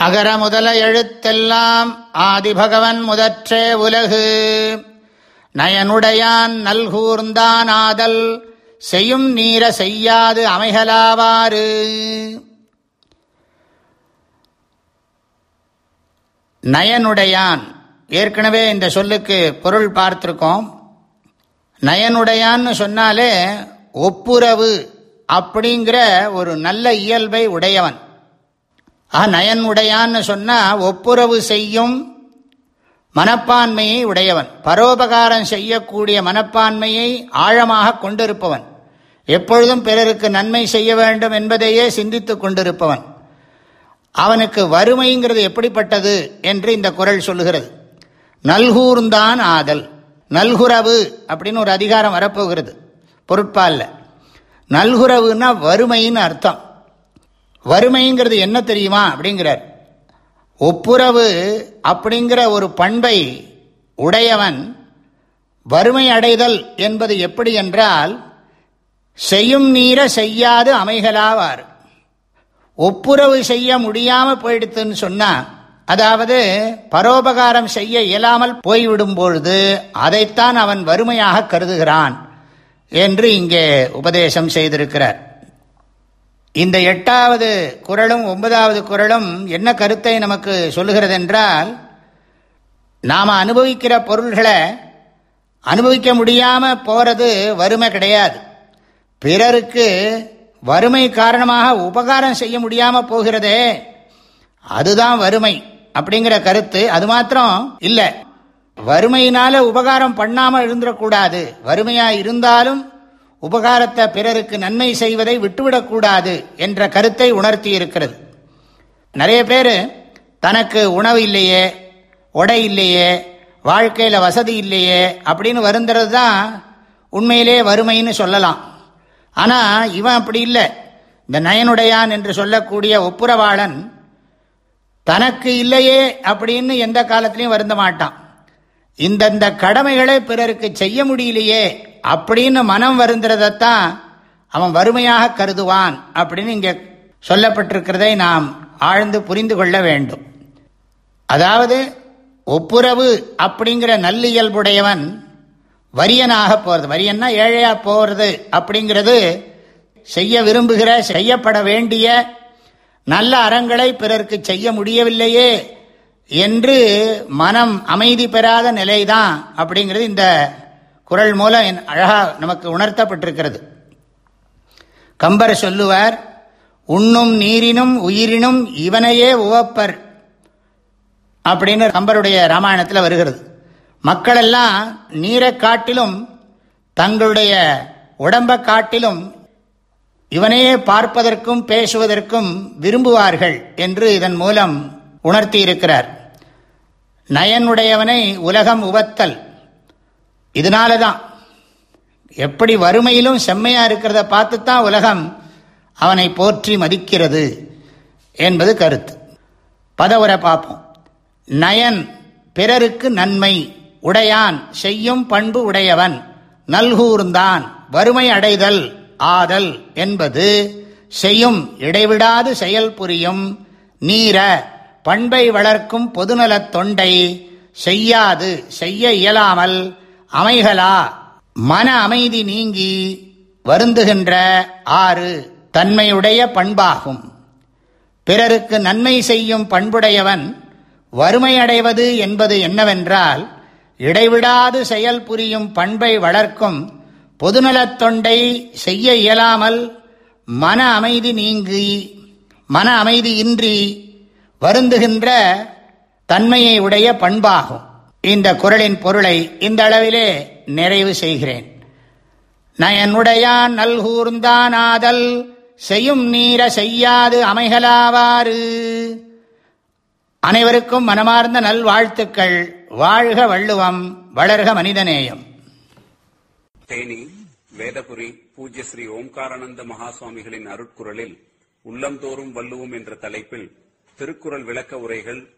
அகர முதல எழுத்தெல்லாம் ஆதிபகவன் முதற்றே உலகு. நயனுடையான் நல்கூர்ந்தான் ஆதல் செய்யும் நீர செய்யாது அமைகலாவாறு நயனுடையான் ஏற்கனவே இந்த சொல்லுக்கு பொருள் பார்த்துருக்கோம். நயனுடையான்னு சொன்னாலே ஒப்புரவு அப்படிங்கிற ஒரு நல்ல இயல்பை உடையவன். ஆ நயன் உடையான்னு சொன்னால் ஒப்புரவு செய்யும் மனப்பான்மையை உடையவன். பரோபகாரம் செய்யக்கூடிய மனப்பான்மையை ஆழமாக கொண்டிருப்பவன். எப்பொழுதும் பிறருக்கு நன்மை செய்ய வேண்டும் என்பதையே சிந்தித்து கொண்டிருப்பவன். அவனுக்கு வறுமைங்கிறது எப்படிப்பட்டது என்று இந்த குரல் சொல்லுகிறது. நல்கூர்ந்தான் ஆதல். நல்குறவு அப்படின்னு ஒரு அதிகாரம் வரப்போகிறது. பொருட்பாலில். நல்குறவுன்னா வறுமைன்னு அர்த்தம். வறுமைங்கிறது என்ன தெரியுமா அப்படிங்கிறார். ஒப்புரவு அப்படிங்கிற ஒரு பண்பை உடையவன் வறுமை அடைதல் என்பது எப்படி என்றால் செய்யும் நீர செய்யாது அமைகளாவார். ஒப்புரவு செய்ய முடியாமல் போயிடுத்துன்னு சொன்னால் அதாவது பரோபகாரம் செய்ய இயலாமல் போய்விடும் பொழுது அதைத்தான் அவன் வறுமையாக கருதுகிறான் என்று இங்கே உபதேசம் செய்திருக்கிறார். இந்த எட்டாவது குரலும் ஒன்பதாவது குரலும் என்ன கருத்தை நமக்கு சொல்லுகிறது என்றால் நாம் அனுபவிக்கிற பொருள்களை அனுபவிக்க முடியாமல் போகிறது வறுமை கிடையாது. பிறருக்கு வறுமை காரணமாக உபகாரம் செய்ய முடியாமல் போகிறதே அதுதான் வறுமை அப்படிங்கிற கருத்து அது மாத்திரம் இல்லை. வறுமையினால உபகாரம் பண்ணாமல் இருந்துடக்கூடாது வறுமையாக இருந்தாலும் உபகாரத்தை பிறருக்கு நன்மை செய்வதை விட்டுவிடக்கூடாது என்ற கருத்தை உணர்த்தி இருக்கிறது நிறைய பேர் தனக்கு உணவு இல்லையே உடை இல்லையே வாழ்க்கையில் வசதி இல்லையே அப்படின்னு வருந்துறது தான் உண்மையிலே வறுமைன்னு சொல்லலாம். ஆனால் இவன் அப்படி இல்லை. இந்த நயனுடையான் என்று சொல்லக்கூடிய ஒப்புரவாளன் தனக்கு இல்லையே அப்படின்னு எந்த காலத்திலையும் வருந்த மாட்டான். இந்தந்த கடமைகளை பிறருக்கு செய்ய முடியலையே அப்படின்னு மனம் வருந்துறதைத்தான் அவன் வறுமையாக கருதுவான் அப்படின்னு இங்கே சொல்லப்பட்டிருக்கிறதை நாம் ஆழ்ந்து புரிந்து கொள்ள வேண்டும். அதாவது ஒப்புரவு அப்படிங்கிற நல்லியல்புடையவன் வரியனாக போகிறது வரியன்னா ஏழையா போகிறது அப்படிங்கிறது செய்ய விரும்புகிற செய்யப்பட வேண்டிய நல்ல அறங்களை பிறருக்கு செய்ய முடியவில்லையே என்று மனம் அமைதி பெறாத நிலைதான் அப்படிங்கிறது இந்த குரல் மூலம் அழகா நமக்கு உணர்த்தப்பட்டிருக்கிறது. கம்பர் சொல்லுவார் உண்ணும் நீரினும் உயிரினும் இவனையே உவப்பர். அப்படின்னு கம்பருடைய ராமாயணத்தில் வருகிறது. மக்களெல்லாம் நீரை காட்டிலும் தங்களுடைய உடம்பை காட்டிலும் இவனையே பார்ப்பதற்கும் பேசுவதற்கும் விரும்புவார்கள் என்று இதன் மூலம் உணர்த்தி இருக்கிறார் நயனுடையவனை உலகம் உவத்தல். இதனால தான் எப்படி வறுமையிலும் செம்மையாக இருக்கிறத பார்த்து தான் உலகம் அவனை போற்றி மதிக்கிறது என்பது கருத்து. பதவுரை பார்ப்போம். நயன் பிறருக்கு நன்மை உடையான் செய்யும் பண்பு உடையவன் நல்கூர்ந்தான் வறுமை அடைதல் ஆதல் என்பது செய்யும் இடைவிடாது செயல் புரியும் நீர பண்பை வளர்க்கும் பொதுநலத் தொண்டை செய்யாது செய்ய இயலாமல் அமைகளா? மன அமைதி நீங்கி வருந்துகின்ற ஆறு தன்மையுடைய பண்பாகும். பிறருக்கு நன்மை செய்யும் பண்புடையவன் வறுமையடைவது என்பது என்னவென்றால் இடைவிடாது செயல் புரியும் பண்பை வளர்க்கும் பொதுநலத் தொண்டை செய்ய இயலாமல் மன அமைதி நீங்கி மன அமைதியின்றி வருந்துகின்ற தன்மையை உடைய பண்பாகும். இந்த குரலின் பொருளை இந்த அளவிலே நிறைவு செய்கிறேன். நயனுடையான் நல்கூர்ந்தானாதல் செய்யும் நீர செய்யாது அமைகலாவாறு அனைவருக்கும் மனமார்ந்த நல்வாழ்த்துக்கள். வாழ்க வள்ளுவம் வளர்க மனிதநேயம். தேனி வேதபுரி பூஜ்ய ஸ்ரீ ஓம்காரானந்த மகாசுவாமிகளின் அருட்குரலில் உள்ளந்தோறும் வள்ளுவோம் என்ற தலைப்பில் திருக்குறள் விளக்க உரைகள்